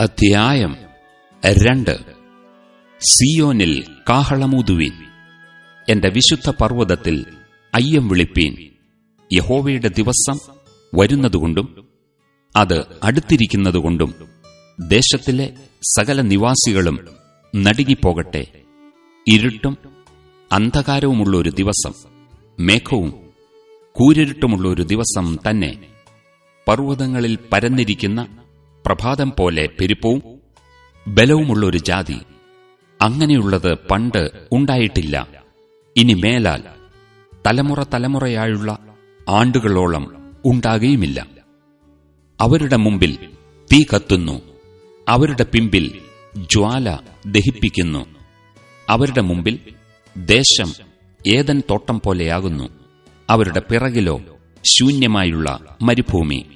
അധ്യായം രണ്ട്. സിയോനിൽ കാഹളമൂതുവീൻ. എന്റെ വിശുദ്ധ പർവതത്തിൽ അയ്യം വിളിപ്പീൻ. യഹോവയുടെ ദിവസം വരുന്നതുകൊണ്ടും അത് അടുത്തിരിക്കുന്നതുകൊണ്ടും ദേശത്തിലെ സകല നിവാസികളും നടുങ്ങിപ്പോകട്ടെ. ഇരുട്ടും അന്ധകാരവുമുള്ള ഒരു ദിവസം മേഘവും കൂരിരുട്ടുമുള്ള ഒരു ദിവസം തന്നെ പർവതങ്ങളിൽ പരന്നിരിക്കുന്ന പ്രഭാതം പോലെ പെരുപ്പവും ബലവുമുള്ള ഒരു ജാതി അങ്ങനെയുള്ളത് പണ്ട് ഉണ്ടായിട്ടില്ല. ഇനി മേലാൽ തലമുറ തലമുറയായുള്ള ആണ്ടുകളോളം ഉണ്ടാകുകയുമില്ല. അവരുടെ മുമ്പിൽ തീ കത്തുന്നു. അവരുടെ പിമ്പിൽ ജ്വാല ദഹിപ്പിക്കുന്നു. അവരുടെ മുമ്പിൽ ദേശം ഏതൻ തോട്ടം പോലെയാകുന്നു. അവരുടെ പിറകിലോ ശൂന്യമായുള്ള മരുഭൂമി.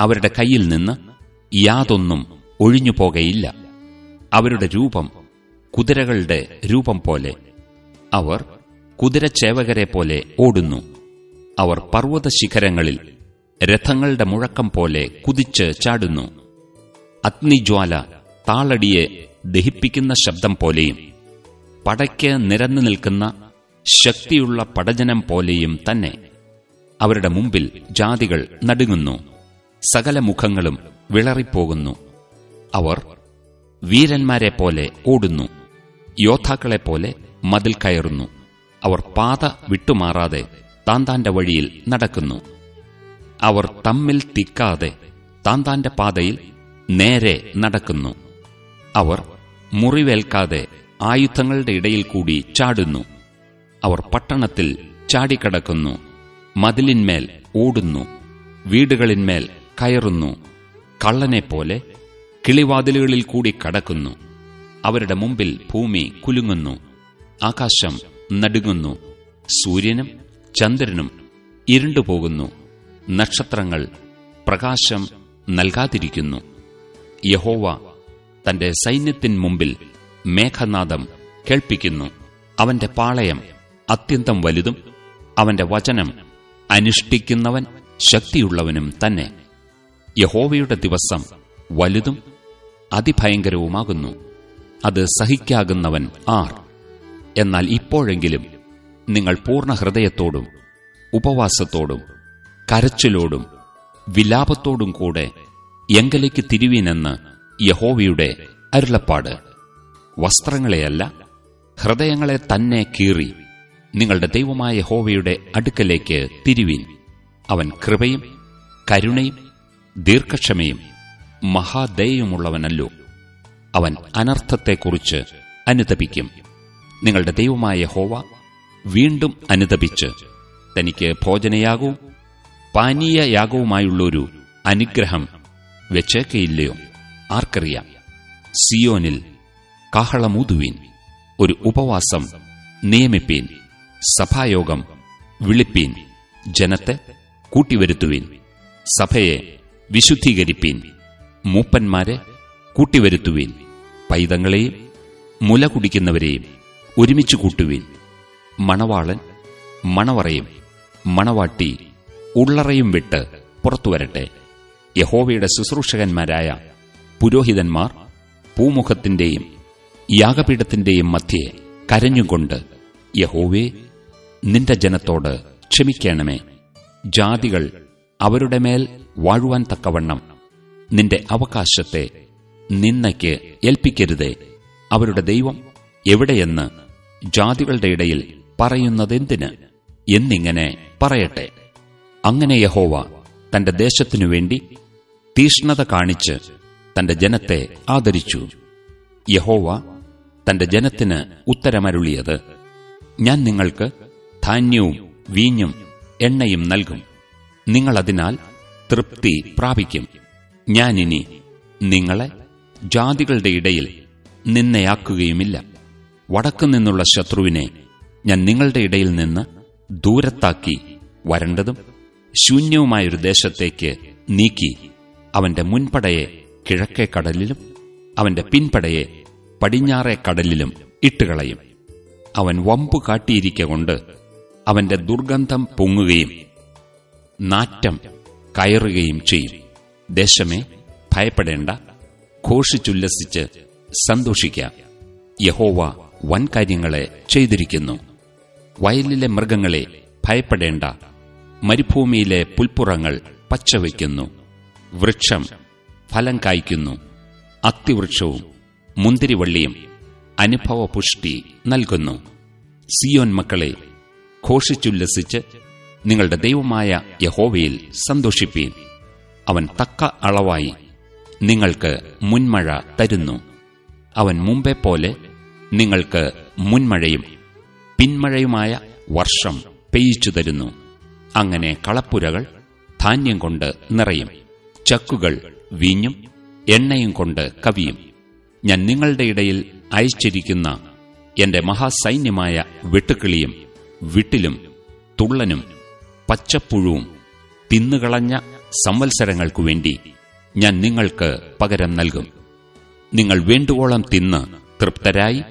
അവരുടെ കയ്യിൽ നിന്ന് യാതൊന്നും ഒഴിഞ്ഞു പോകയില്ല. അവരുടെ രൂപം കുതിരകളുടെ രൂപം പോലെ. അവർ കുതിരച്ചേവകരെ പോലെ ഓടുന്നു. അവർ പർവത ശിഖരങ്ങളിൽ രഥങ്ങളുടെ മുഴക്കം പോലെ കുതിച്ച് ചാടുന്നു. അഗ്നിജ്വാല താളടിയെ ദഹിപ്പിക്കുന്ന ശബ്ദം പോലെയും പടയ്ക്ക് നിരന്നു നിൽക്കുന്ന ശക്തിയുള്ള പടജനം പോലെയും തന്നെ. അവരുടെ മുമ്പിൽ ജാതികൾ നടുങ്ങുന്നു. സകല മുഖങ്ങളും വിളറിപ്പോകുന്നു. അവർ വീരന്മാരെ പോലെ ഓടുന്നു. യോദ്ധാക്കളെപ്പോലെ മതിൽ കയറുന്നു. അവർ പാത വിട്ടുമാറാതെ താന്താന്റെ വഴിയിൽ നടക്കുന്നു. അവർ തമ്മിൽ തിക്കാതെ താന്താന്റെ പാതയിൽ നേരെ നടക്കുന്നു. അവർ മുറിവേൽക്കാതെ ആയുധങ്ങളുടെ ഇടയിൽ കൂടി ചാടുന്നു. അവർ പട്ടണത്തിൽ ചാടിക്കടക്കുന്നു. മതിലിന്മേൽ ഓടുന്നു. വീടുകളിന്മേൽ കയറുന്നു. കള്ളനെപ്പോലെ കിളിവാതിലുകളിൽ കൂടി കടക്കുന്നു. അവരുടെ മുമ്പിൽ ഭൂമി കുലുങ്ങുന്നു. ആകാശം നടുങ്ങുന്നു. സൂര്യനും ചന്ദ്രനും ഇരുണ്ടുപോകുന്നു. നക്ഷത്രങ്ങൾ പ്രകാശം നൽകാതിരിക്കുന്നു. യഹോവ തന്റെ സൈന്യത്തിൻ മുമ്പിൽ മേഘനാദം കേൾപ്പിക്കുന്നു. അവന്റെ പാളയം അത്യന്തം വലുതും അവന്റെ വചനം അനുഷ്ഠിക്കുന്നവൻ ശക്തിയുള്ളവനും തന്നെ. യഹോവയുടെ ദിവസം വലുതും അതിഭയങ്കരവുമാകുന്നു. അത് സഹിക്കാകുന്നവൻ ആർ. എന്നാൽ ഇപ്പോഴെങ്കിലും നിങ്ങൾ പൂർണ ഹൃദയത്തോടും ഉപവാസത്തോടും കരച്ചിലോടും വിലാപത്തോടും കൂടെ എങ്കലേക്ക് തിരുവീനെന്ന് യഹോവയുടെ അരുളപ്പാട്. വസ്ത്രങ്ങളെയല്ല ഹൃദയങ്ങളെ തന്നെ കീറി നിങ്ങളുടെ ദൈവമായ യഹോവയുടെ അടുക്കലേക്ക് തിരുവീൻ. അവൻ കൃപയും കരുണയും ദീർഘക്ഷമയും മഹാദയുമുള്ളവനല്ലോ അവൻ അനർത്ഥത്തെക്കുറിച്ച് അനുതപിക്കും. നിങ്ങളുടെ ദൈവമായ ഹോവ വീണ്ടും അനുതപിച്ച് തനിക്ക് ഭോജനയാകവും പാനീയയാകവുമായുള്ളൊരു അനുഗ്രഹം വെച്ചേക്കയില്ലയോ? ആർക്കറിയാം. സിയോനിൽ കാഹളമൂതുവീൻ ഒരു ഉപവാസം നിയമിപ്പീൻ സഭായോഗം വിളിപ്പീൻ ജനത്തെ കൂട്ടിവരുത്തുവീൻ സഭയെ വിശുദ്ധീകരിപ്പീൻ. മൂപ്പന്മാരെ കൂട്ടിവരുത്തുവീൻ. പൈതങ്ങളെയും മുല കുടിക്കുന്നവരെയും ഒരുമിച്ച് കൂട്ടുവീൻ. മണവാളൻ മണവറയും മണവാട്ടി ഉള്ളറയും വിട്ട് പുറത്തുവരട്ടെ. യഹോവയുടെ ശുശ്രൂഷകന്മാരായ പുരോഹിതന്മാർ പൂമുഖത്തിന്റെയും യാഗപീഠത്തിന്റെയും മധ്യേ കരഞ്ഞുകൊണ്ട് യഹോവേ നിന്റെ ജനത്തോട് ക്ഷമിക്കണമേ. ജാതികൾ അവരുടെ മേൽ വാഴുവാൻ തക്കവണ്ണം. നിന്റെ അവകാശത്തെ നിന്നയ്ക്ക് ഏൽപ്പിക്കരുതേ. അവരുടെ ദൈവം എവിടെയെന്ന് ജാതികളുടെ ഇടയിൽ പറയുന്നതെന്തിന് എന്നിങ്ങനെ പറയട്ടെ. അങ്ങനെ യഹോവ തന്റെ ദേശത്തിനു വേണ്ടി തീഷ്ണത കാണിച്ച് തന്റെ ജനത്തെ ആദരിച്ചു. യഹോവ തന്റെ ജനത്തിന് ഉത്തരമരുളിയത് ഞാൻ നിങ്ങൾക്ക് ധാന്യവും വീഞ്ഞും എണ്ണയും നൽകും. നിങ്ങളതിനാൽ തൃപ്തി പ്രാപിക്കും. ഞാനിനി നിങ്ങളെ ജാതികളുടെ ഇടയിൽ നിന്നയാക്കുകയുമില്ല വടക്കുനിന്നുള്ള ശത്രുവിനെ ഞാൻ നിങ്ങളുടെ ഇടയിൽ നിന്ന് ദൂരത്താക്കി വരണ്ടതും ശൂന്യവുമായൊരു ദേശത്തേക്ക് നീക്കി അവന്റെ മുൻപടയെ കിഴക്കേ കടലിലും അവന്റെ പിൻപടയെ പടിഞ്ഞാറേ കടലിലും ഇട്ടുകളയും. അവൻ വമ്പു കാട്ടിയിരിക്കൊണ്ട് അവന്റെ ദുർഗന്ധം പൊങ്ങുകയും നാറ്റം കയറുകയും ചെയ്യും. ദേശമേ ഭയപ്പെടേണ്ട. ഘോഷിച്ചുല്ലസിച്ച് സന്തോഷിക്കാം. യഹോവ വൻകാര്യങ്ങളെ ചെയ്തിരിക്കുന്നു. വയലിലെ മൃഗങ്ങളെ ഭയപ്പെടേണ്ട. മരുഭൂമിയിലെ പുൽപ്പുറങ്ങൾ പച്ചവയ്ക്കുന്നു വൃക്ഷം ഫലം കായ്ക്കുന്നു. അത്തിവൃക്ഷവും മുന്തിരിവള്ളിയും അനുഭവപുഷ്ടി നൽകുന്നു. സിയോൻ മക്കളെ ഘോഷിച്ചുല്ലസിച്ച് നിങ്ങളുടെ ദൈവമായ യഹോവയിൽ സന്തോഷിപ്പീൻ. അവൻ തക്ക അളവായി നിങ്ങൾക്ക് മുൻമഴ തരുന്നു. അവൻ മുമ്പേ പോലെ നിങ്ങൾക്ക് മുൻമഴയും പിന്മഴയുമായ വർഷം പെയ്ച്ചു തരുന്നു. അങ്ങനെ കളപ്പുരകൾ ധാന്യം കൊണ്ട് നിറയും. ചക്കുകൾ വീഞ്ഞും എണ്ണയും കൊണ്ട് കവിയും. ഞാൻ നിങ്ങളുടെ ഇടയിൽ അയച്ചിരിക്കുന്ന എന്റെ മഹാസൈന്യമായ വെട്ടുക്കിളിയും വിട്ടിലും തുള്ളനും പച്ചപ്പുഴുവും തിന്നുകളഞ്ഞ സംവത്സരങ്ങൾക്കു വേണ്ടി ഞാൻ നിങ്ങൾക്ക് പകരം നൽകും. നിങ്ങൾ വേണ്ടുവോളം തിന്ന് തൃപ്തരായി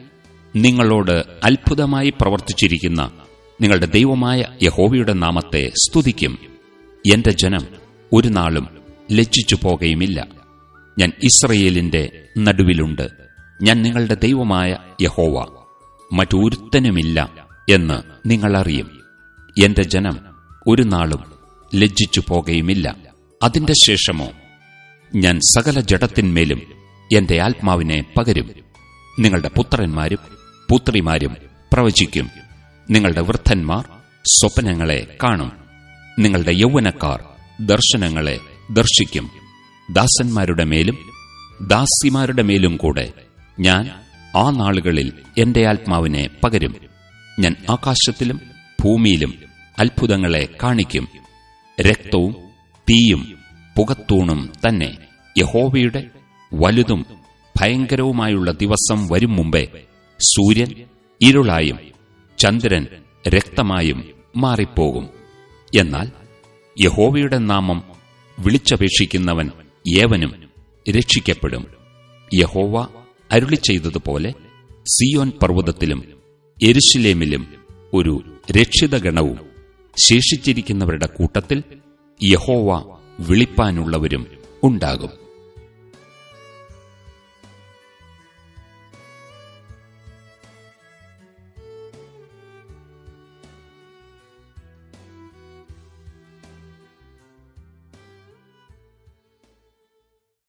നിങ്ങളോട് അത്ഭുതമായി പ്രവർത്തിച്ചിരിക്കുന്ന നിങ്ങളുടെ ദൈവമായ യഹോവയുടെ നാമത്തെ സ്തുതിക്കും. എന്റെ ജനം ഒരു നാളും ലജ്ജിച്ചു പോകുകയുമില്ല. ഞാൻ ഇസ്രയേലിന്റെ നടുവിലുണ്ട്. ഞാൻ നിങ്ങളുടെ ദൈവമായ യഹോവ. മറ്റൊരുത്തനുമില്ല എന്ന് നിങ്ങളറിയും. എന്റെ ജനം ഒരു നാളും ലജ്ജിച്ചു പോകുകയുമില്ല. അതിന്റെ ശേഷമോ ഞാൻ സകല ജഡത്തിന്മേലും എന്റെ ആത്മാവിനെ പകരും. നിങ്ങളുടെ പുത്രന്മാരും പുത്രിമാരും പ്രവചിക്കും. നിങ്ങളുടെ വൃദ്ധന്മാർ സ്വപ്നങ്ങളെ കാണും. നിങ്ങളുടെ യൗവനക്കാർ ദർശനങ്ങളെ ദർശിക്കും. ദാസന്മാരുടെ മേലും ദാസിമാരുടെ മേലും കൂടെ ഞാൻ ആ നാളുകളിൽ എന്റെ ആത്മാവിനെ പകരും. ഞാൻ ആകാശത്തിലും ഭൂമിയിലും അത്ഭുതങ്ങളെ കാണിക്കും. രക്തവും തീയും പുകത്തൂണും തന്നെ. യഹോവയുടെ വലുതും ഭയങ്കരവുമായുള്ള ദിവസം വരും മുമ്പേ സൂര്യൻ ഇരുളായും ചന്ദ്രൻ രക്തമായും മാറിപ്പോകും. എന്നാൽ യഹോവയുടെ നാമം വിളിച്ചപേക്ഷിക്കുന്നവൻ ഏവനും രക്ഷിക്കപ്പെടും. യഹോവ അരുളി ചെയ്തതുപോലെ സിയോൻ പർവതത്തിലും എരുശിലേമിലും ഒരു രക്ഷിതഗണവും ശേഷിച്ചിരിക്കുന്നവരുടെ കൂട്ടത്തിൽ യഹോവ വിളിപ്പാനുള്ളവരും ഉണ്ടാകും.